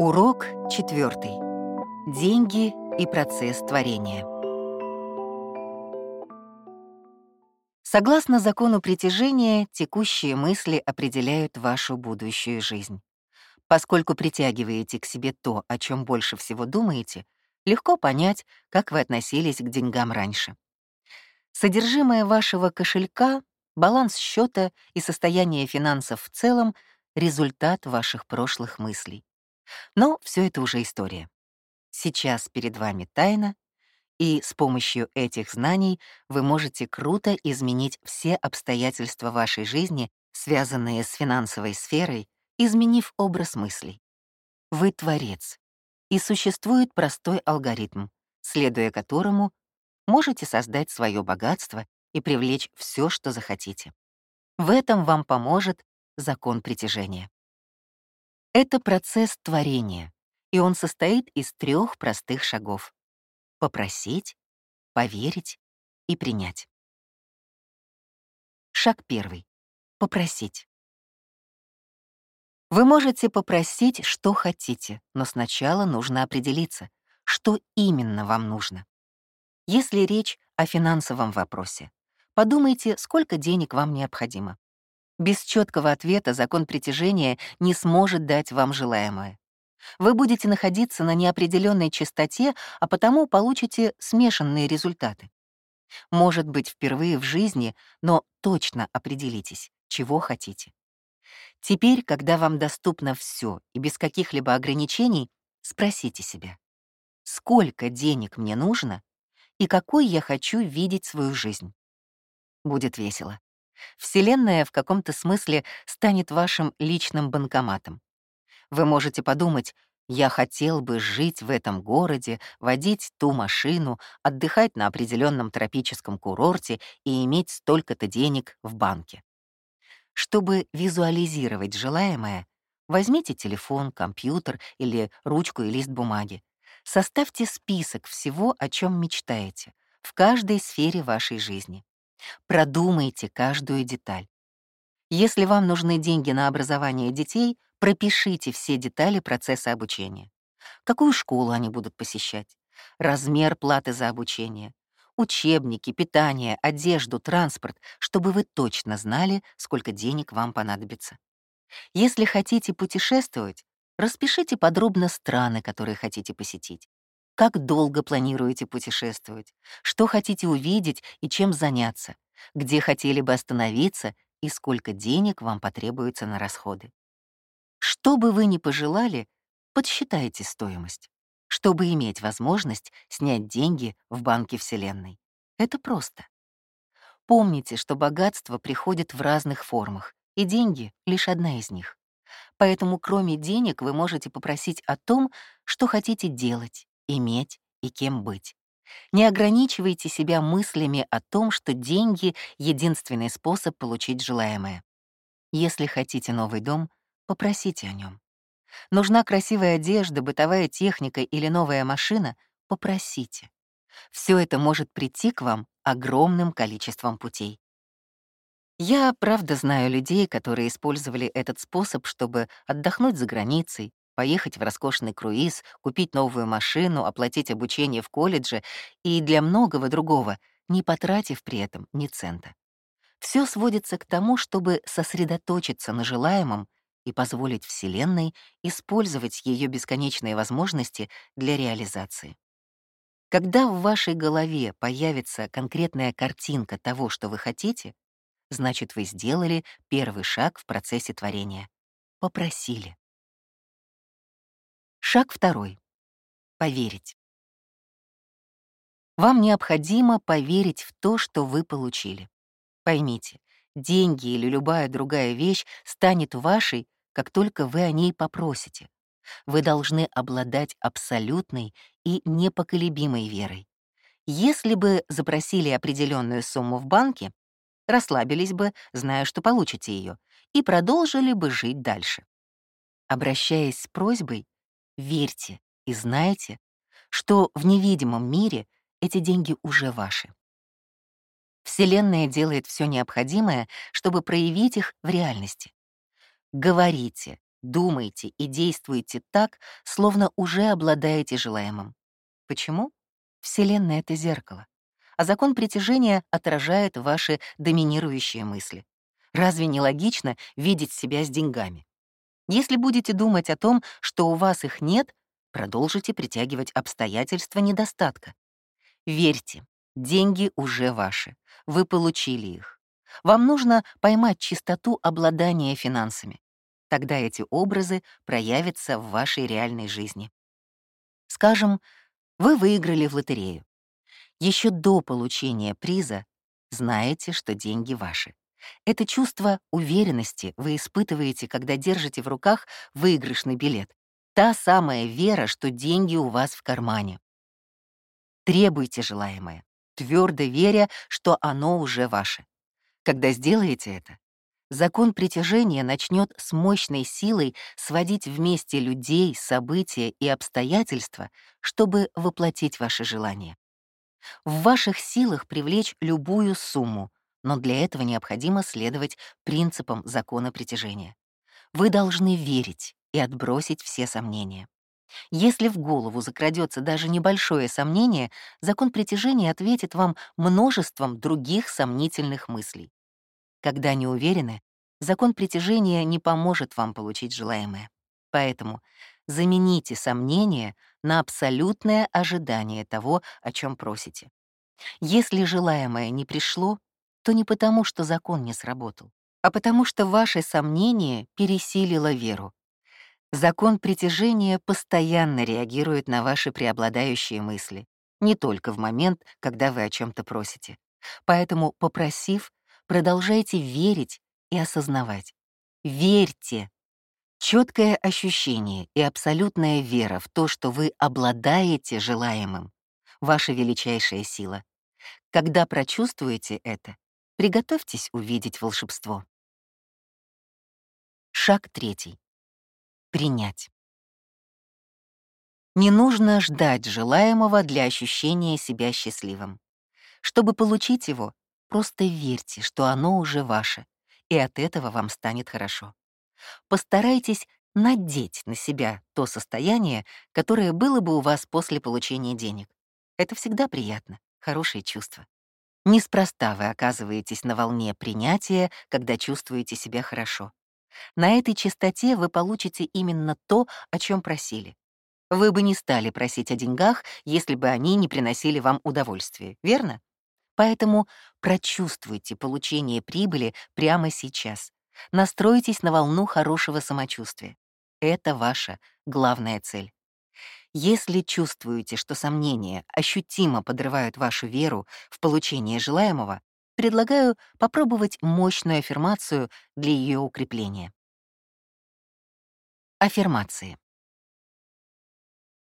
Урок четвертый. Деньги и процесс творения. Согласно закону притяжения, текущие мысли определяют вашу будущую жизнь. Поскольку притягиваете к себе то, о чем больше всего думаете, легко понять, как вы относились к деньгам раньше. Содержимое вашего кошелька, баланс счета и состояние финансов в целом — результат ваших прошлых мыслей. Но все это уже история. Сейчас перед вами тайна, и с помощью этих знаний вы можете круто изменить все обстоятельства вашей жизни, связанные с финансовой сферой, изменив образ мыслей. Вы творец, и существует простой алгоритм, следуя которому можете создать свое богатство и привлечь все, что захотите. В этом вам поможет закон притяжения. Это процесс творения, и он состоит из трех простых шагов — попросить, поверить и принять. Шаг первый — попросить. Вы можете попросить, что хотите, но сначала нужно определиться, что именно вам нужно. Если речь о финансовом вопросе, подумайте, сколько денег вам необходимо. Без четкого ответа закон притяжения не сможет дать вам желаемое. Вы будете находиться на неопределенной частоте, а потому получите смешанные результаты. Может быть, впервые в жизни, но точно определитесь, чего хотите. Теперь, когда вам доступно все и без каких-либо ограничений, спросите себя, сколько денег мне нужно и какой я хочу видеть свою жизнь. Будет весело. Вселенная в каком-то смысле станет вашим личным банкоматом. Вы можете подумать, я хотел бы жить в этом городе, водить ту машину, отдыхать на определенном тропическом курорте и иметь столько-то денег в банке. Чтобы визуализировать желаемое, возьмите телефон, компьютер или ручку и лист бумаги. Составьте список всего, о чем мечтаете, в каждой сфере вашей жизни. Продумайте каждую деталь. Если вам нужны деньги на образование детей, пропишите все детали процесса обучения. Какую школу они будут посещать, размер платы за обучение, учебники, питание, одежду, транспорт, чтобы вы точно знали, сколько денег вам понадобится. Если хотите путешествовать, распишите подробно страны, которые хотите посетить. Как долго планируете путешествовать? Что хотите увидеть и чем заняться? Где хотели бы остановиться и сколько денег вам потребуется на расходы? Что бы вы ни пожелали, подсчитайте стоимость, чтобы иметь возможность снять деньги в банке Вселенной. Это просто. Помните, что богатство приходит в разных формах, и деньги — лишь одна из них. Поэтому кроме денег вы можете попросить о том, что хотите делать, иметь и кем быть. Не ограничивайте себя мыслями о том, что деньги — единственный способ получить желаемое. Если хотите новый дом, попросите о нем. Нужна красивая одежда, бытовая техника или новая машина — попросите. Все это может прийти к вам огромным количеством путей. Я, правда, знаю людей, которые использовали этот способ, чтобы отдохнуть за границей, поехать в роскошный круиз, купить новую машину, оплатить обучение в колледже и для многого другого, не потратив при этом ни цента. Все сводится к тому, чтобы сосредоточиться на желаемом и позволить Вселенной использовать ее бесконечные возможности для реализации. Когда в вашей голове появится конкретная картинка того, что вы хотите, значит, вы сделали первый шаг в процессе творения. Попросили. Шаг второй. Поверить. Вам необходимо поверить в то, что вы получили. Поймите, деньги или любая другая вещь станет вашей, как только вы о ней попросите. Вы должны обладать абсолютной и непоколебимой верой. Если бы запросили определенную сумму в банке, расслабились бы, зная, что получите ее, и продолжили бы жить дальше. Обращаясь с просьбой, Верьте и знайте, что в невидимом мире эти деньги уже ваши. Вселенная делает все необходимое, чтобы проявить их в реальности. Говорите, думайте и действуйте так, словно уже обладаете желаемым. Почему? Вселенная — это зеркало, а закон притяжения отражает ваши доминирующие мысли. Разве не логично видеть себя с деньгами? Если будете думать о том, что у вас их нет, продолжите притягивать обстоятельства недостатка. Верьте, деньги уже ваши, вы получили их. Вам нужно поймать чистоту обладания финансами. Тогда эти образы проявятся в вашей реальной жизни. Скажем, вы выиграли в лотерею. Еще до получения приза знаете, что деньги ваши. Это чувство уверенности вы испытываете, когда держите в руках выигрышный билет. Та самая вера, что деньги у вас в кармане. Требуйте желаемое, твердо веря, что оно уже ваше. Когда сделаете это, закон притяжения начнет с мощной силой сводить вместе людей, события и обстоятельства, чтобы воплотить ваши желания. В ваших силах привлечь любую сумму, но для этого необходимо следовать принципам закона притяжения. Вы должны верить и отбросить все сомнения. Если в голову закрадется даже небольшое сомнение, закон притяжения ответит вам множеством других сомнительных мыслей. Когда не уверены, закон притяжения не поможет вам получить желаемое. Поэтому замените сомнение на абсолютное ожидание того, о чем просите. Если желаемое не пришло, то не потому, что закон не сработал, а потому что ваше сомнение пересилило веру. Закон притяжения постоянно реагирует на ваши преобладающие мысли, не только в момент, когда вы о чем то просите. Поэтому, попросив, продолжайте верить и осознавать. Верьте. Четкое ощущение и абсолютная вера в то, что вы обладаете желаемым — ваша величайшая сила. Когда прочувствуете это, Приготовьтесь увидеть волшебство. Шаг третий. Принять. Не нужно ждать желаемого для ощущения себя счастливым. Чтобы получить его, просто верьте, что оно уже ваше, и от этого вам станет хорошо. Постарайтесь надеть на себя то состояние, которое было бы у вас после получения денег. Это всегда приятно, хорошее чувство. Неспроста вы оказываетесь на волне принятия, когда чувствуете себя хорошо. На этой частоте вы получите именно то, о чем просили. Вы бы не стали просить о деньгах, если бы они не приносили вам удовольствие, верно? Поэтому прочувствуйте получение прибыли прямо сейчас. Настройтесь на волну хорошего самочувствия. Это ваша главная цель. Если чувствуете, что сомнения ощутимо подрывают вашу веру в получение желаемого, предлагаю попробовать мощную аффирмацию для ее укрепления. Аффирмации.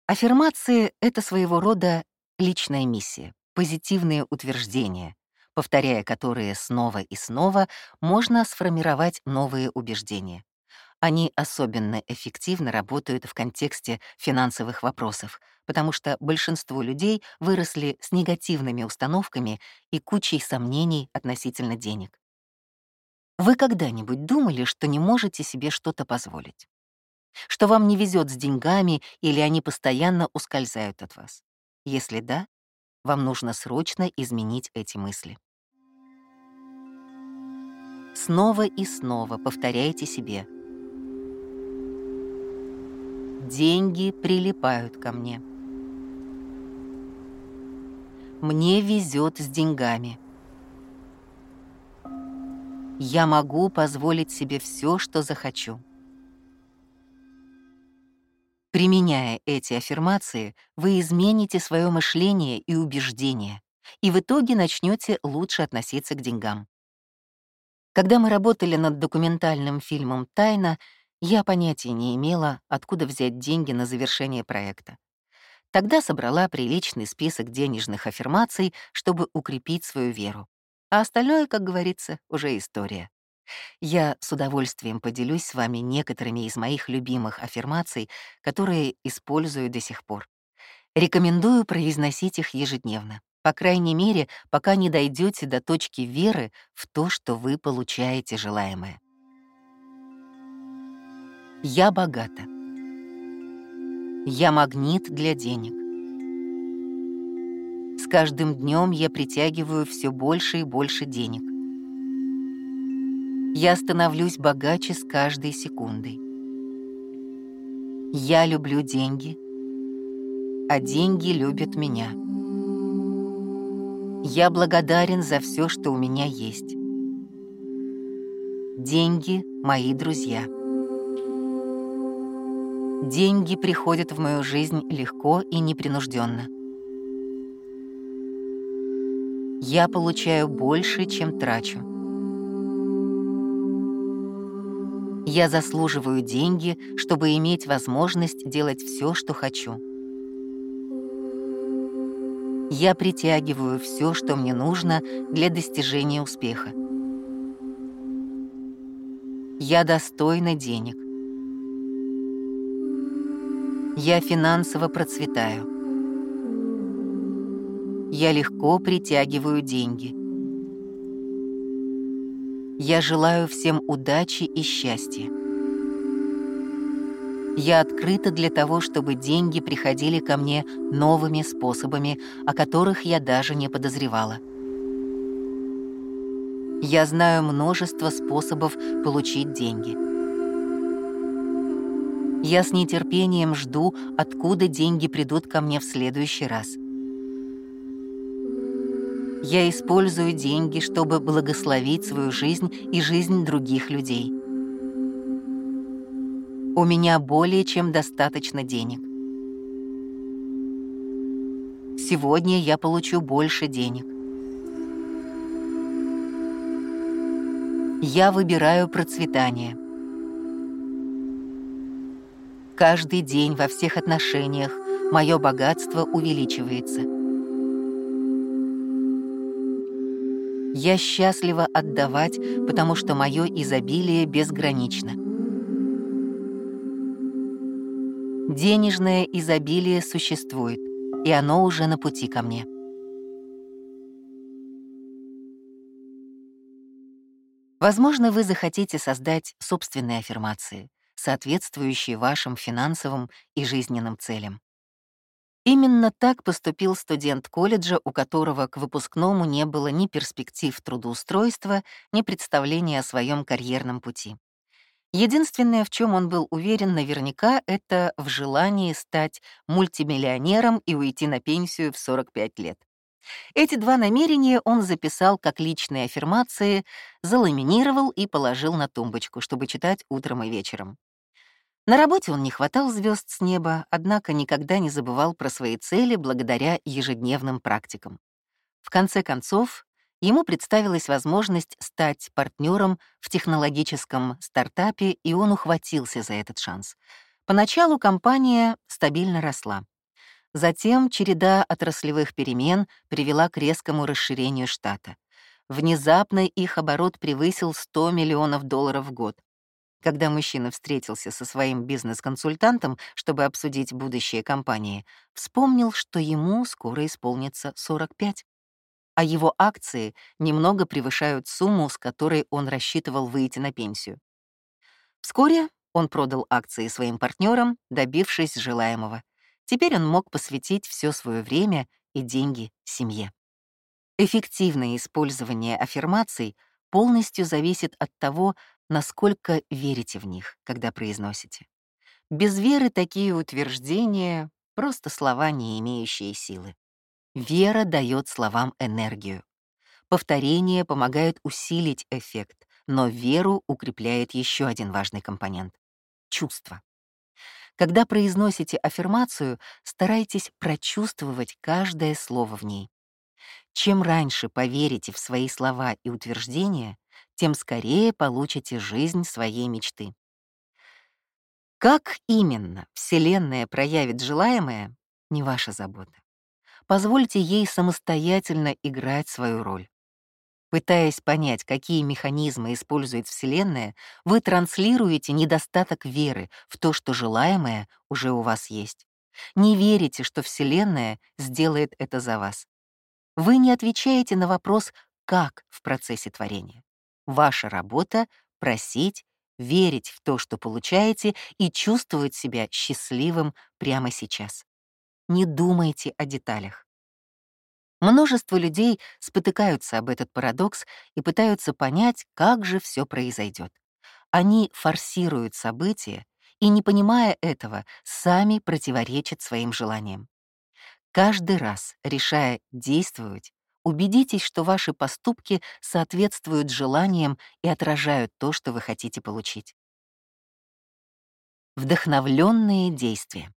Аффирмации — это своего рода личная миссия, позитивные утверждения, повторяя которые снова и снова, можно сформировать новые убеждения. Они особенно эффективно работают в контексте финансовых вопросов, потому что большинство людей выросли с негативными установками и кучей сомнений относительно денег. Вы когда-нибудь думали, что не можете себе что-то позволить? Что вам не везет с деньгами или они постоянно ускользают от вас? Если да, вам нужно срочно изменить эти мысли. Снова и снова повторяйте себе — Деньги прилипают ко мне. Мне везет с деньгами. Я могу позволить себе все, что захочу. Применяя эти аффирмации, вы измените свое мышление и убеждения, и в итоге начнете лучше относиться к деньгам. Когда мы работали над документальным фильмом «Тайна», я понятия не имела, откуда взять деньги на завершение проекта. Тогда собрала приличный список денежных аффирмаций, чтобы укрепить свою веру. А остальное, как говорится, уже история. Я с удовольствием поделюсь с вами некоторыми из моих любимых аффирмаций, которые использую до сих пор. Рекомендую произносить их ежедневно, по крайней мере, пока не дойдете до точки веры в то, что вы получаете желаемое. Я богата. Я магнит для денег. С каждым днем я притягиваю все больше и больше денег. Я становлюсь богаче с каждой секундой. Я люблю деньги, а деньги любят меня. Я благодарен за все, что у меня есть. Деньги — мои друзья. Деньги приходят в мою жизнь легко и непринужденно. Я получаю больше, чем трачу. Я заслуживаю деньги, чтобы иметь возможность делать все, что хочу. Я притягиваю все, что мне нужно для достижения успеха. Я достойна денег. Я финансово процветаю. Я легко притягиваю деньги. Я желаю всем удачи и счастья. Я открыта для того, чтобы деньги приходили ко мне новыми способами, о которых я даже не подозревала. Я знаю множество способов получить деньги. Я с нетерпением жду, откуда деньги придут ко мне в следующий раз. Я использую деньги, чтобы благословить свою жизнь и жизнь других людей. У меня более чем достаточно денег. Сегодня я получу больше денег. Я выбираю процветание. Каждый день во всех отношениях мое богатство увеличивается. Я счастлива отдавать, потому что мое изобилие безгранично. Денежное изобилие существует, и оно уже на пути ко мне. Возможно, вы захотите создать собственные аффирмации, соответствующие вашим финансовым и жизненным целям. Именно так поступил студент колледжа, у которого к выпускному не было ни перспектив трудоустройства, ни представления о своем карьерном пути. Единственное, в чем он был уверен наверняка, это в желании стать мультимиллионером и уйти на пенсию в 45 лет. Эти два намерения он записал как личные аффирмации, заламинировал и положил на тумбочку, чтобы читать утром и вечером. На работе он не хватал звезд с неба, однако никогда не забывал про свои цели благодаря ежедневным практикам. В конце концов, ему представилась возможность стать партнером в технологическом стартапе, и он ухватился за этот шанс. Поначалу компания стабильно росла. Затем череда отраслевых перемен привела к резкому расширению штата. Внезапно их оборот превысил 100 миллионов долларов в год. Когда мужчина встретился со своим бизнес-консультантом, чтобы обсудить будущее компании, вспомнил, что ему скоро исполнится 45, а его акции немного превышают сумму, с которой он рассчитывал выйти на пенсию. Вскоре он продал акции своим партнерам, добившись желаемого. Теперь он мог посвятить все свое время и деньги семье. Эффективное использование аффирмаций полностью зависит от того, насколько верите в них, когда произносите. Без веры такие утверждения — просто слова, не имеющие силы. Вера дает словам энергию. Повторение помогает усилить эффект, но веру укрепляет еще один важный компонент — чувство. Когда произносите аффирмацию, старайтесь прочувствовать каждое слово в ней. Чем раньше поверите в свои слова и утверждения, тем скорее получите жизнь своей мечты. Как именно Вселенная проявит желаемое — не ваша забота. Позвольте ей самостоятельно играть свою роль. Пытаясь понять, какие механизмы использует Вселенная, вы транслируете недостаток веры в то, что желаемое уже у вас есть. Не верите, что Вселенная сделает это за вас. Вы не отвечаете на вопрос «как» в процессе творения. Ваша работа — просить верить в то, что получаете, и чувствовать себя счастливым прямо сейчас. Не думайте о деталях. Множество людей спотыкаются об этот парадокс и пытаются понять, как же все произойдет. Они форсируют события и, не понимая этого, сами противоречат своим желаниям. Каждый раз, решая действовать, убедитесь, что ваши поступки соответствуют желаниям и отражают то, что вы хотите получить. Вдохновленные действия.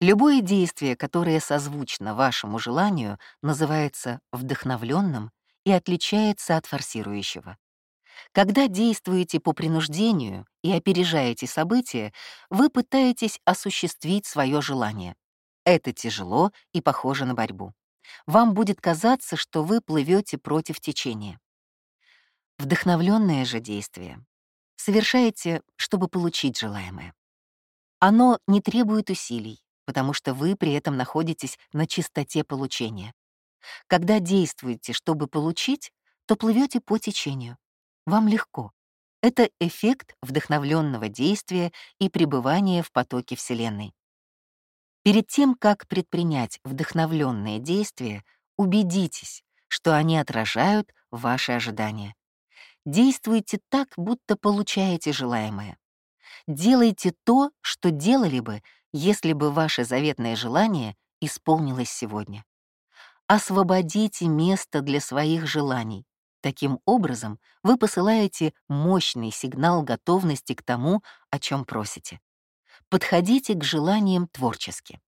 Любое действие, которое созвучно вашему желанию, называется вдохновленным и отличается от форсирующего. Когда действуете по принуждению и опережаете события, вы пытаетесь осуществить свое желание. Это тяжело и похоже на борьбу. Вам будет казаться, что вы плывете против течения. Вдохновленное же действие совершаете, чтобы получить желаемое. Оно не требует усилий, потому что вы при этом находитесь на чистоте получения. Когда действуете, чтобы получить, то плывете по течению. Вам легко. Это эффект вдохновленного действия и пребывания в потоке Вселенной. Перед тем, как предпринять вдохновленные действия, убедитесь, что они отражают ваши ожидания. Действуйте так, будто получаете желаемое. Делайте то, что делали бы, если бы ваше заветное желание исполнилось сегодня. Освободите место для своих желаний. Таким образом, вы посылаете мощный сигнал готовности к тому, о чем просите. Подходите к желаниям творчески.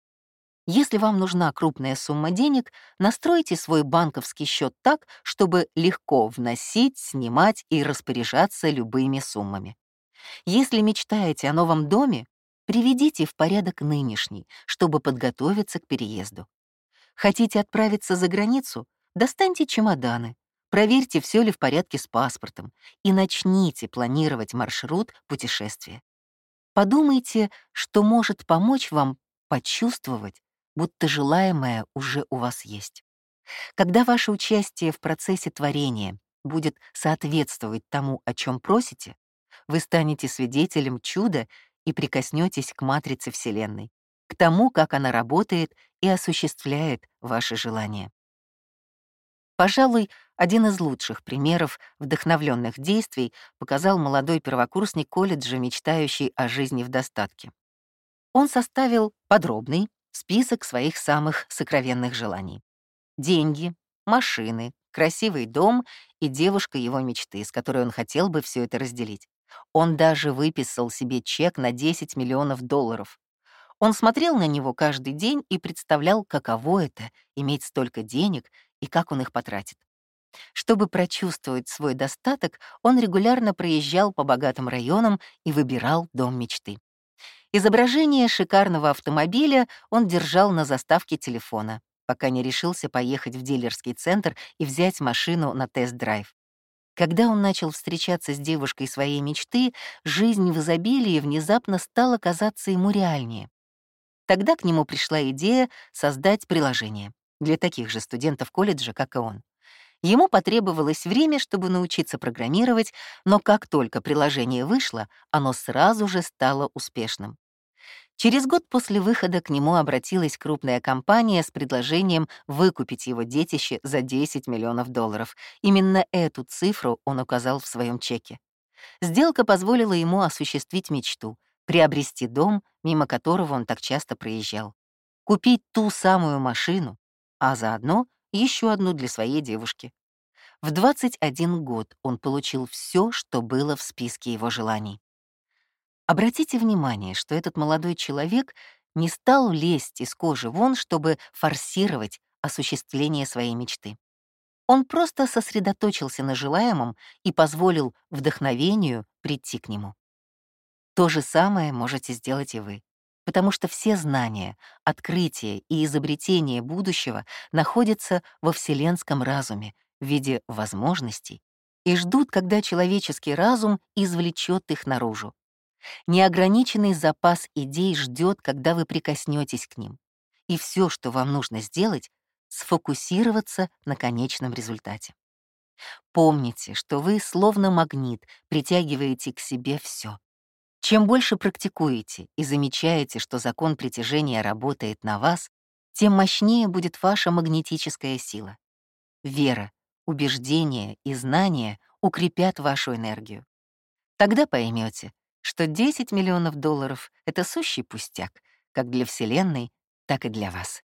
Если вам нужна крупная сумма денег, настройте свой банковский счет так, чтобы легко вносить, снимать и распоряжаться любыми суммами. Если мечтаете о новом доме, приведите в порядок нынешний, чтобы подготовиться к переезду. Хотите отправиться за границу? Достаньте чемоданы, проверьте, все ли в порядке с паспортом и начните планировать маршрут путешествия. Подумайте, что может помочь вам почувствовать, будто желаемое уже у вас есть. Когда ваше участие в процессе творения будет соответствовать тому, о чем просите, вы станете свидетелем чуда и прикоснетесь к матрице Вселенной, к тому, как она работает и осуществляет ваши желания. Пожалуй, один из лучших примеров вдохновленных действий показал молодой первокурсник колледжа, мечтающий о жизни в достатке. Он составил подробный список своих самых сокровенных желаний. Деньги, машины, красивый дом и девушка его мечты, с которой он хотел бы все это разделить. Он даже выписал себе чек на 10 миллионов долларов. Он смотрел на него каждый день и представлял, каково это — иметь столько денег и как он их потратит. Чтобы прочувствовать свой достаток, он регулярно проезжал по богатым районам и выбирал дом мечты. Изображение шикарного автомобиля он держал на заставке телефона, пока не решился поехать в дилерский центр и взять машину на тест-драйв. Когда он начал встречаться с девушкой своей мечты, жизнь в изобилии внезапно стала казаться ему реальнее. Тогда к нему пришла идея создать приложение для таких же студентов колледжа, как и он. Ему потребовалось время, чтобы научиться программировать, но как только приложение вышло, оно сразу же стало успешным. Через год после выхода к нему обратилась крупная компания с предложением выкупить его детище за 10 миллионов долларов. Именно эту цифру он указал в своем чеке. Сделка позволила ему осуществить мечту — приобрести дом, мимо которого он так часто проезжал, купить ту самую машину, а заодно еще одну для своей девушки. В 21 год он получил все, что было в списке его желаний. Обратите внимание, что этот молодой человек не стал лезть из кожи вон, чтобы форсировать осуществление своей мечты. Он просто сосредоточился на желаемом и позволил вдохновению прийти к нему. То же самое можете сделать и вы, потому что все знания, открытия и изобретения будущего находятся во вселенском разуме в виде возможностей и ждут, когда человеческий разум извлечет их наружу. Неограниченный запас идей ждет, когда вы прикоснетесь к ним. И все, что вам нужно сделать, сфокусироваться на конечном результате. Помните, что вы, словно магнит, притягиваете к себе все. Чем больше практикуете и замечаете, что закон притяжения работает на вас, тем мощнее будет ваша магнетическая сила. Вера, убеждение и знания укрепят вашу энергию. Тогда поймете, что 10 миллионов долларов — это сущий пустяк, как для Вселенной, так и для вас.